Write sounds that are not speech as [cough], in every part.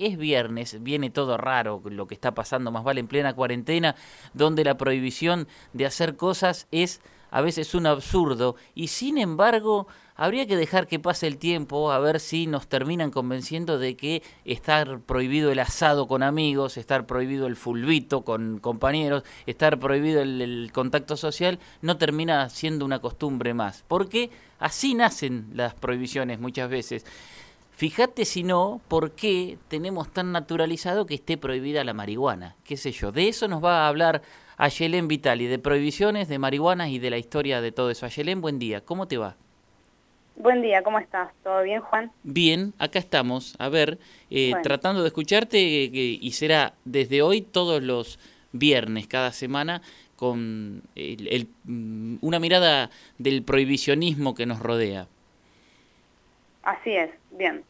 Es viernes, viene todo raro lo que está pasando, más vale en plena cuarentena, donde la prohibición de hacer cosas es a veces un absurdo y sin embargo habría que dejar que pase el tiempo a ver si nos terminan convenciendo de que estar prohibido el asado con amigos, estar prohibido el fulbito con compañeros, estar prohibido el, el contacto social no termina siendo una costumbre más, porque así nacen las prohibiciones muchas veces. Fíjate si no, por qué tenemos tan naturalizado que esté prohibida la marihuana. ¿Qué sé yo? De eso nos va a hablar Ayelén Vitali, de prohibiciones, de marihuana y de la historia de todo eso. Ayelén, buen día. ¿Cómo te va? Buen día, ¿cómo estás? ¿Todo bien, Juan? Bien, acá estamos. A ver, eh, tratando de escucharte eh, y será desde hoy todos los viernes, cada semana, con mm, una mirada del prohibicionismo que nos rodea. Así es, bien.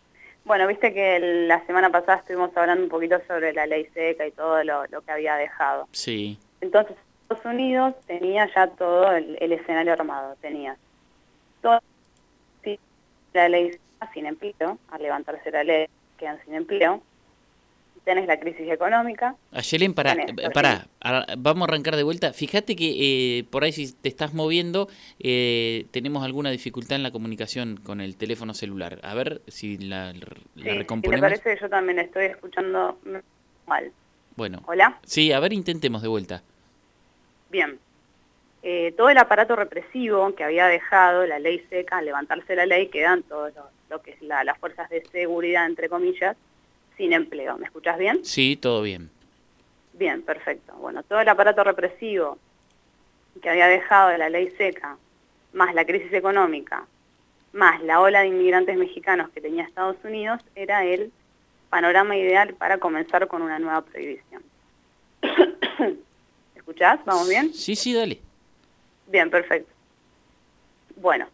Bueno, viste que la semana pasada estuvimos hablando un poquito sobre la ley seca y todo lo, que había dejado. Sí. Entonces, Estados Unidos tenía ya todo el, escenario armado, tenía toda la ley sin empleo, al levantarse la ley quedan sin empleo, tenés la crisis económica. Ayelen, para, para, vamos a arrancar de vuelta. Fíjate que eh, por ahí si te estás moviendo, eh, tenemos alguna dificultad en la comunicación con el teléfono celular. A ver si la, la recomponemos. me parece que yo también estoy escuchando mal. Bueno. ¿Hola? Sí, a ver, intentemos de vuelta. Bien. Eh, todo el aparato represivo que había dejado la ley seca, al levantarse la ley, quedan todo lo, que es las fuerzas de seguridad, entre comillas, sin empleo. ¿Me escuchas bien? Sí, todo bien. Bien, perfecto. Bueno, todo el aparato represivo que había dejado de la ley seca, más la crisis económica, más la ola de inmigrantes mexicanos que tenía Estados Unidos, era el panorama ideal para comenzar con una nueva prohibición. [coughs] ¿Escuchás? ¿Vamos bien? Sí, sí, dale. Bien, perfecto. Bueno,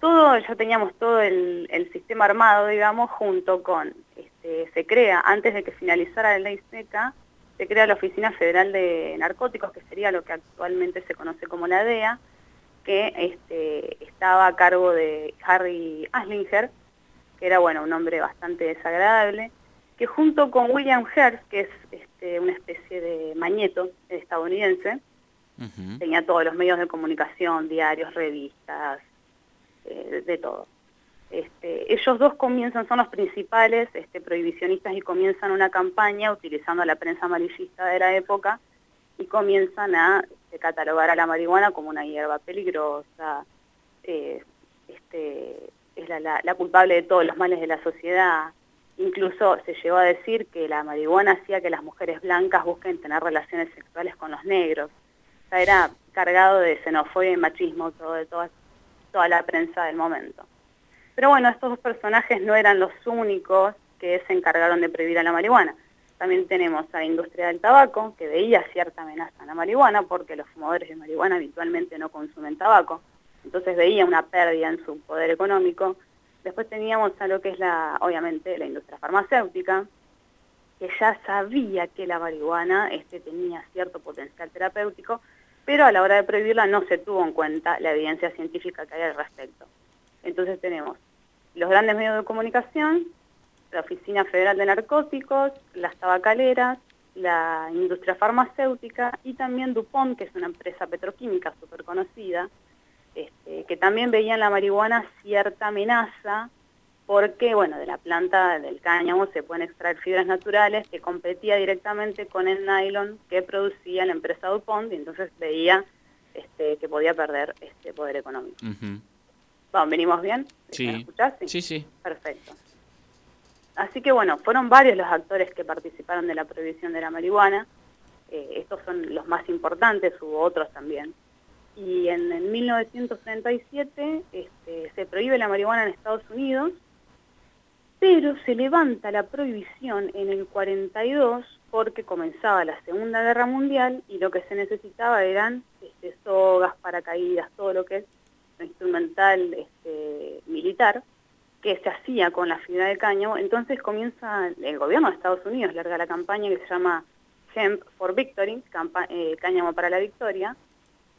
todo, ya teníamos todo el, el sistema armado, digamos, junto con este, se crea, antes de que finalizara la ley seca, se crea la Oficina Federal de Narcóticos, que sería lo que actualmente se conoce como la DEA, que este, estaba a cargo de Harry Aslinger, que era bueno, un hombre bastante desagradable, que junto con William Hearst, que es este, una especie de mañeto estadounidense, tenía todos los medios de comunicación, diarios, revistas, eh, de todo. Este, ellos dos comienzan, son los principales este, prohibicionistas y comienzan una campaña utilizando la prensa amarillista de la época y comienzan a este, catalogar a la marihuana como una hierba peligrosa, eh, es la, culpable de todos los males de la sociedad. Incluso se llegó a decir que la marihuana hacía que las mujeres blancas busquen tener relaciones sexuales con los negros. O sea, era cargado de xenofobia y machismo todo, de toda la prensa del momento. Pero bueno, estos dos personajes no eran los únicos que se encargaron de prohibir a la marihuana. También tenemos a la industria del tabaco, que veía cierta amenaza a la marihuana, porque los fumadores de marihuana habitualmente no consumen tabaco. Entonces veía una pérdida en su poder económico. Después teníamos a lo que es la, obviamente, la industria farmacéutica, que ya sabía que la marihuana este, tenía cierto potencial terapéutico, pero a la hora de prohibirla no se tuvo en cuenta la evidencia científica que hay al respecto. Entonces tenemos los grandes medios de comunicación, la Oficina Federal de Narcóticos, las tabacaleras, la industria farmacéutica y también DuPont, que es una empresa petroquímica súper conocida, este, que también veían la marihuana cierta amenaza porque, bueno, de la planta del cáñamo se pueden extraer fibras naturales que competía directamente con el nylon que producía la empresa DuPont y entonces veía este, que podía perder este poder económico. Vamos, ¿venimos bien? Sí. ¿Me escuchás? Sí, sí. Perfecto. Así que bueno, fueron varios los actores que participaron de la prohibición de la marihuana. Eh, estos son los más importantes, hubo otros también. Y en, 1937 este, se prohíbe la marihuana en Estados Unidos, pero se levanta la prohibición en el 42 porque comenzaba la Segunda Guerra Mundial y lo que se necesitaba eran este, sogas, paracaídas, todo lo que es instrumental este, militar que se hacía con la fibra de cáñamo, entonces comienza el gobierno de Estados Unidos, larga la campaña que se llama Hemp for Victory, eh, cáñamo para la victoria,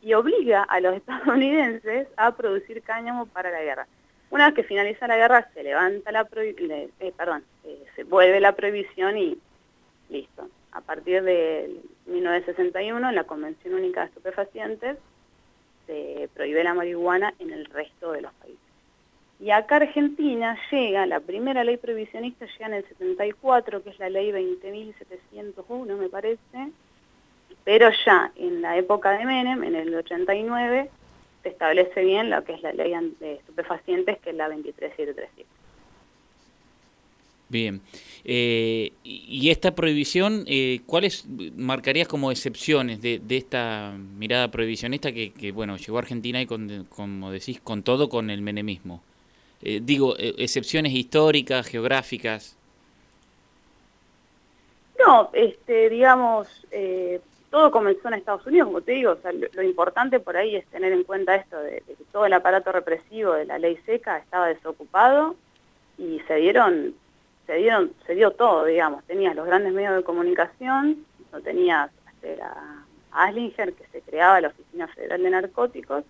y obliga a los [laughs] estadounidenses a producir cáñamo para la guerra. Una vez que finaliza la guerra, se levanta la eh, perdón, eh, se vuelve la prohibición y listo. A partir de 1961, en la Convención Única de Estupefacientes, se prohíbe la marihuana en el resto de los países. Y acá Argentina llega, la primera ley prohibicionista llega en el 74, que es la ley 20.701, me parece, pero ya en la época de Menem, en el 89, se establece bien lo que es la ley de estupefacientes, que es la 23737. Bien. Eh, y esta prohibición, eh, ¿cuáles marcarías como excepciones de, esta mirada prohibicionista que, bueno, llegó a Argentina y, con, como decís, con todo con el menemismo? Eh, digo, eh, excepciones históricas, geográficas. No, este, digamos, eh, todo comenzó en Estados Unidos, como te digo, o sea, lo, importante por ahí es tener en cuenta esto de, que todo el aparato represivo de la ley seca estaba desocupado y se dieron, se dieron, se dio todo, digamos, tenías los grandes medios de comunicación, no tenías este, a Aslinger, que se creaba la Oficina Federal de Narcóticos,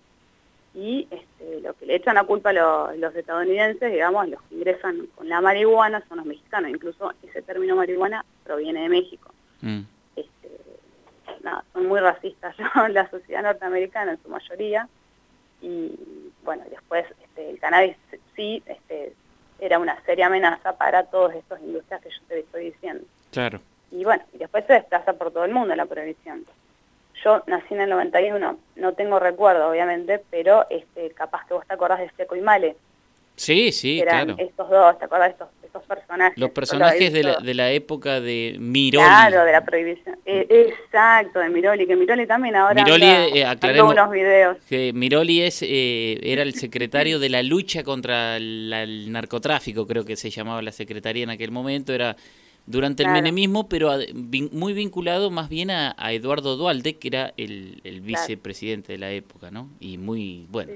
y este, lo que le echan la culpa a los, estadounidenses, digamos, los que ingresan con la marihuana son los mexicanos, incluso ese término marihuana proviene de México. Mm. Son muy racistas [laughs] la sociedad norteamericana en su mayoría, y bueno, después este, el cannabis sí este, era una seria amenaza para todos estos industrias que yo te estoy diciendo. Claro. Y bueno, y después se desplaza por todo el mundo la prohibición. Yo nací en el 91, no tengo recuerdo obviamente, pero este, capaz que vos te acordás de Seco y Male. Sí, sí, eran estos dos, ¿te acordás de estos personajes. Los personajes de la, de la época de Miroli. Claro, de la prohibición. Eh, exacto, de Miroli, que Miroli también ahora Miroli, eh, unos videos. Que Miroli es, eh, era el secretario de la lucha contra el narcotráfico, creo que se llamaba la secretaría en aquel momento, era durante el menemismo, pero muy vinculado más bien a, Eduardo Dualde, que era el, vicepresidente de la época, ¿no? Y muy, bueno.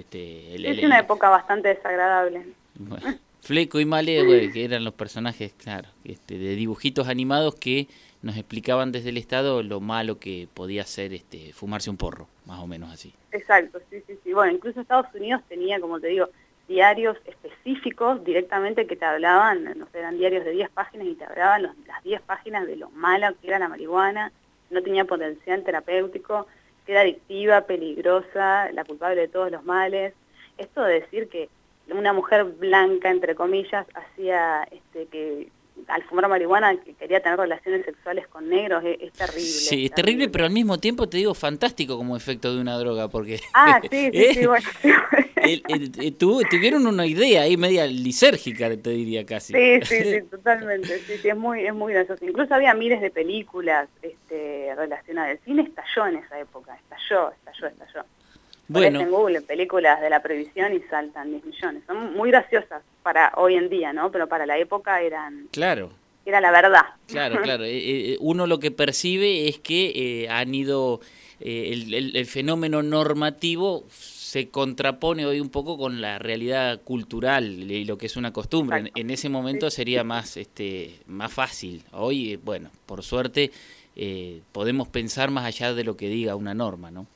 Este, es una época bastante desagradable. Bueno. Fleco y Male, [laughs] que eran los personajes, claro, este, de dibujitos animados que nos explicaban desde el Estado lo malo que podía ser este, fumarse un porro, más o menos así. Exacto, sí, sí, sí. Bueno, incluso Estados Unidos tenía, como te digo, diarios específicos directamente que te hablaban, no sé, eran diarios de 10 páginas y te hablaban las 10 páginas de lo malo que era la marihuana, no tenía potencial terapéutico, era adictiva, peligrosa, la culpable de todos los males. Esto de decir que una mujer blanca, entre comillas, hacía este, que al fumar marihuana que quería tener relaciones sexuales con negros, es, terrible. Sí, es terrible, pero al mismo tiempo te digo fantástico como efecto de una droga, porque... Ah, [laughs] sí, sí, sí, bueno. [laughs] tuvieron una idea ahí media lisérgica, te diría casi. Sí, sí, sí, [laughs] totalmente, sí, sí, es muy, es muy gracioso. Incluso había miles de películas este, relacionadas. El cine estalló en esa época, estalló, estalló, estalló. Bueno. en Google películas de la previsión y saltan 10 millones. Son muy graciosas para hoy en día, ¿no? Pero para la época eran... Claro. Era la verdad. Claro, [laughs] claro. Eh, eh, uno lo que percibe es que eh, han ido... el, fenómeno normativo se contrapone hoy un poco con la realidad cultural y lo que es una costumbre. En, ese momento sería más, este, más fácil. Hoy, bueno, por suerte, podemos pensar más allá de lo que diga una norma, ¿no?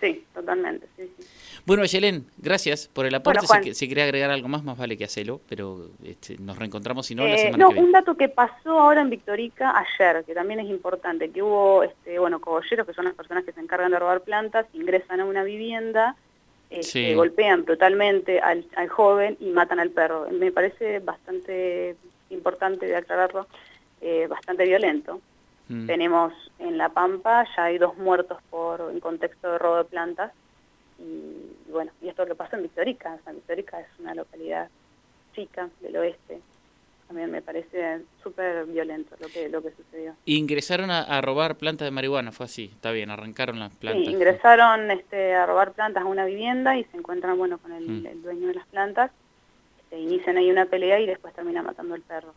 Sí, totalmente, sí, sí. Bueno, Yelén, gracias por el aporte. si, si, quería agregar algo más, más vale que hacelo, pero este, nos reencontramos si no la eh, semana no, que viene. un dato que pasó ahora en Victorica ayer, que también es importante, que hubo, este, bueno, cogolleros, que son las personas que se encargan de robar plantas, ingresan a una vivienda, este, golpean brutalmente al, joven y matan al perro. Me parece bastante importante de aclararlo, eh, bastante violento. Mm. Tenemos en La Pampa, ya hay dos muertos por en contexto de robo de plantas. Y, bueno, y esto que pasa en Victorica. San Victorica es una localidad chica del oeste. También me parece súper violento lo que, lo que sucedió. Ingresaron a, robar plantas de marihuana, fue así, está bien, arrancaron las plantas. Sí, ingresaron este, a robar plantas a una vivienda y se encuentran bueno con el, mm. dueño de las plantas. Se inician ahí una pelea y después termina matando al perro.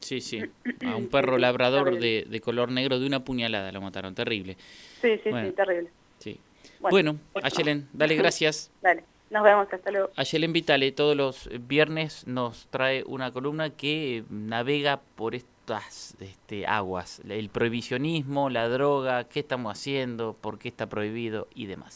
Sí, sí, [clears throat] a un perro labrador de, de, color negro de una puñalada lo mataron, terrible. Sí, sí, sí, terrible. Sí. Bueno, Ayelen, dale gracias. [laughs] Dale, nos vemos, hasta luego. Ayelen Vitale todos los viernes nos trae una columna que navega por estas este, aguas, el prohibicionismo, la droga, qué estamos haciendo, por qué está prohibido y demás.